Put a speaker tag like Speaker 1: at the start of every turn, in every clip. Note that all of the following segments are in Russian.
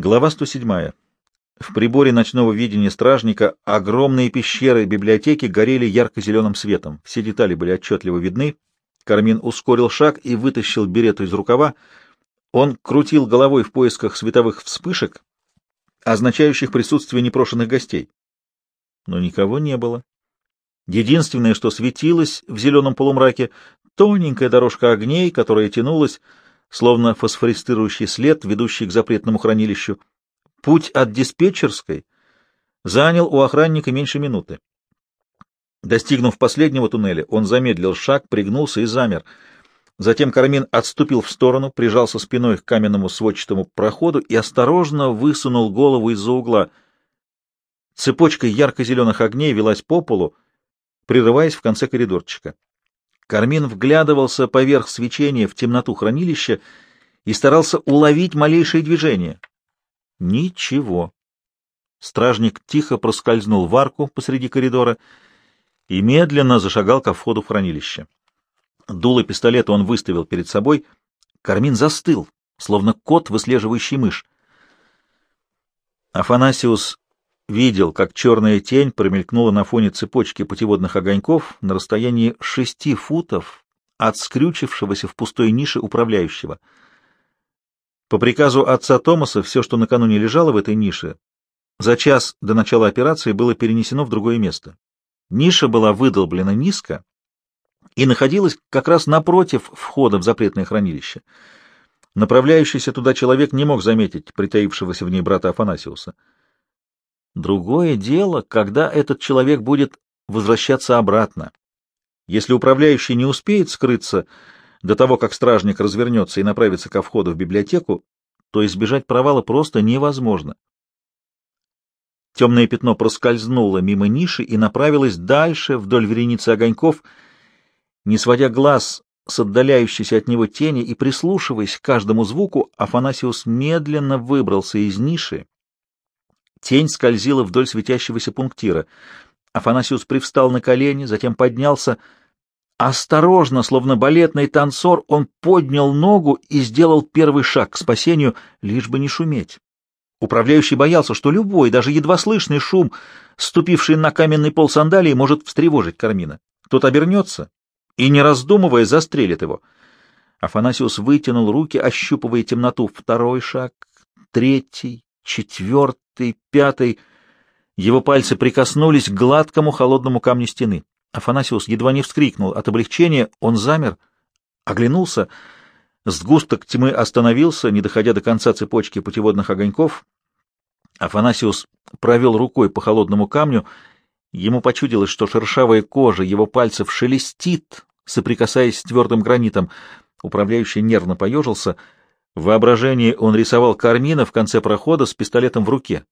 Speaker 1: Глава 107. В приборе ночного видения стражника огромные пещеры библиотеки горели ярко-зеленым светом. Все детали были отчетливо видны. Кармин ускорил шаг и вытащил берету из рукава. Он крутил головой в поисках световых вспышек, означающих присутствие непрошенных гостей. Но никого не было. Единственное, что светилось в зеленом полумраке, тоненькая дорожка огней, которая тянулась, словно фосфористирующий след, ведущий к запретному хранилищу. Путь от диспетчерской занял у охранника меньше минуты. Достигнув последнего туннеля, он замедлил шаг, пригнулся и замер. Затем Кармин отступил в сторону, прижался спиной к каменному сводчатому проходу и осторожно высунул голову из-за угла. Цепочка ярко-зеленых огней велась по полу, прерываясь в конце коридорчика. Кармин вглядывался поверх свечения в темноту хранилища и старался уловить малейшие движения. Ничего. Стражник тихо проскользнул в арку посреди коридора и медленно зашагал ко входу в хранилище. Дуло пистолета он выставил перед собой. Кармин застыл, словно кот, выслеживающий мышь. Афанасиус видел, как черная тень промелькнула на фоне цепочки путеводных огоньков на расстоянии шести футов от скрючившегося в пустой нише управляющего. По приказу отца Томаса все, что накануне лежало в этой нише, за час до начала операции было перенесено в другое место. Ниша была выдолблена низко и находилась как раз напротив входа в запретное хранилище. Направляющийся туда человек не мог заметить притаившегося в ней брата Афанасиуса. Другое дело, когда этот человек будет возвращаться обратно. Если управляющий не успеет скрыться до того, как стражник развернется и направится ко входу в библиотеку, то избежать провала просто невозможно. Темное пятно проскользнуло мимо ниши и направилось дальше вдоль вереницы огоньков, не сводя глаз с отдаляющейся от него тени и прислушиваясь к каждому звуку, Афанасиус медленно выбрался из ниши Тень скользила вдоль светящегося пунктира. Афанасиус привстал на колени, затем поднялся. Осторожно, словно балетный танцор, он поднял ногу и сделал первый шаг к спасению, лишь бы не шуметь. Управляющий боялся, что любой, даже едва слышный шум, ступивший на каменный пол сандалии, может встревожить Кармина. Тот обернется и, не раздумывая, застрелит его. Афанасиус вытянул руки, ощупывая темноту. Второй шаг, третий, четвертый, пятый. Его пальцы прикоснулись к гладкому холодному камню стены. Афанасиус едва не вскрикнул от облегчения, он замер, оглянулся. Сгусток тьмы остановился, не доходя до конца цепочки путеводных огоньков. Афанасиус провел рукой по холодному камню. Ему почудилось, что шершавая кожа его пальцев шелестит, соприкасаясь с твердым гранитом. Управляющий нервно поежился — в воображении он рисовал Кармина в конце прохода с пистолетом в руке.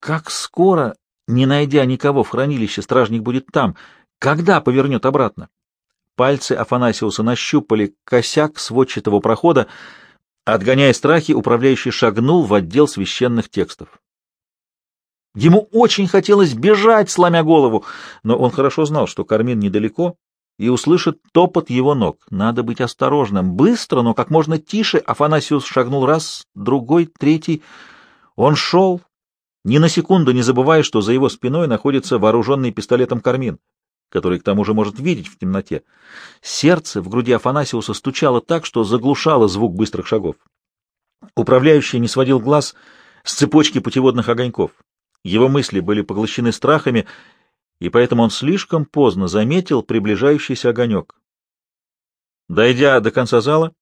Speaker 1: Как скоро, не найдя никого в хранилище, стражник будет там? Когда повернет обратно? Пальцы Афанасиуса нащупали косяк сводчатого прохода. Отгоняя страхи, управляющий шагнул в отдел священных текстов. Ему очень хотелось бежать, сломя голову, но он хорошо знал, что Кармин недалеко, и услышит топот его ног. Надо быть осторожным. Быстро, но как можно тише Афанасиус шагнул раз, другой, третий. Он шел, ни на секунду не забывая, что за его спиной находится вооруженный пистолетом Кармин, который к тому же может видеть в темноте. Сердце в груди Афанасиуса стучало так, что заглушало звук быстрых шагов. Управляющий не сводил глаз с цепочки путеводных огоньков. Его мысли были поглощены страхами, и поэтому он слишком поздно заметил приближающийся огонек. Дойдя до конца зала,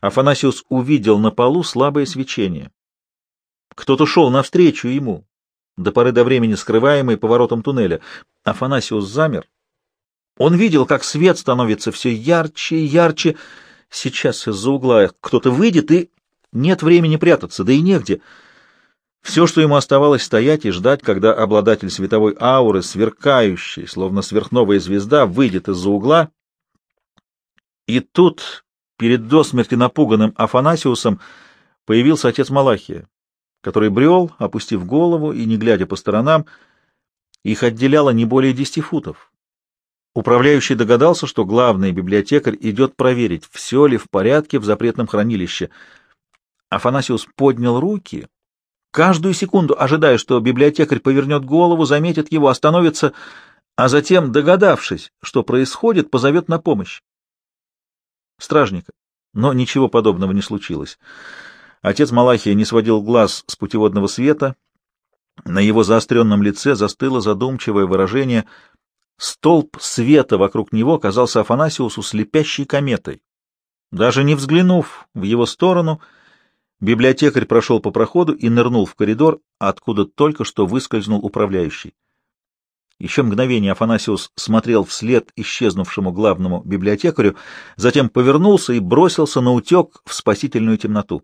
Speaker 1: Афанасиус увидел на полу слабое свечение. Кто-то шел навстречу ему, до поры до времени скрываемый поворотом туннеля. Афанасиус замер. Он видел, как свет становится все ярче и ярче. Сейчас из-за угла кто-то выйдет, и нет времени прятаться, да и негде — все, что ему оставалось, стоять и ждать, когда обладатель световой ауры, сверкающий, словно сверхновая звезда, выйдет из-за угла. И тут, перед до смерти напуганным Афанасиусом, появился отец Малахия, который брел, опустив голову и не глядя по сторонам. Их отделяло не более десяти футов. Управляющий догадался, что главный библиотекарь идет проверить, все ли в порядке в запретном хранилище. Афанасиус поднял руки — каждую секунду ожидая, что библиотекарь повернет голову, заметит его, остановится, а затем, догадавшись, что происходит, позовет на помощь. Стражника. Но ничего подобного не случилось. Отец Малахия не сводил глаз с путеводного света. На его заостренном лице застыло задумчивое выражение. Столб света вокруг него казался Афанасиусу слепящей кометой. Даже не взглянув в его сторону, библиотекарь прошел по проходу и нырнул в коридор, откуда только что выскользнул управляющий. Еще мгновение Афанасиус смотрел вслед исчезнувшему главному библиотекарю, затем повернулся и бросился на утек в спасительную темноту.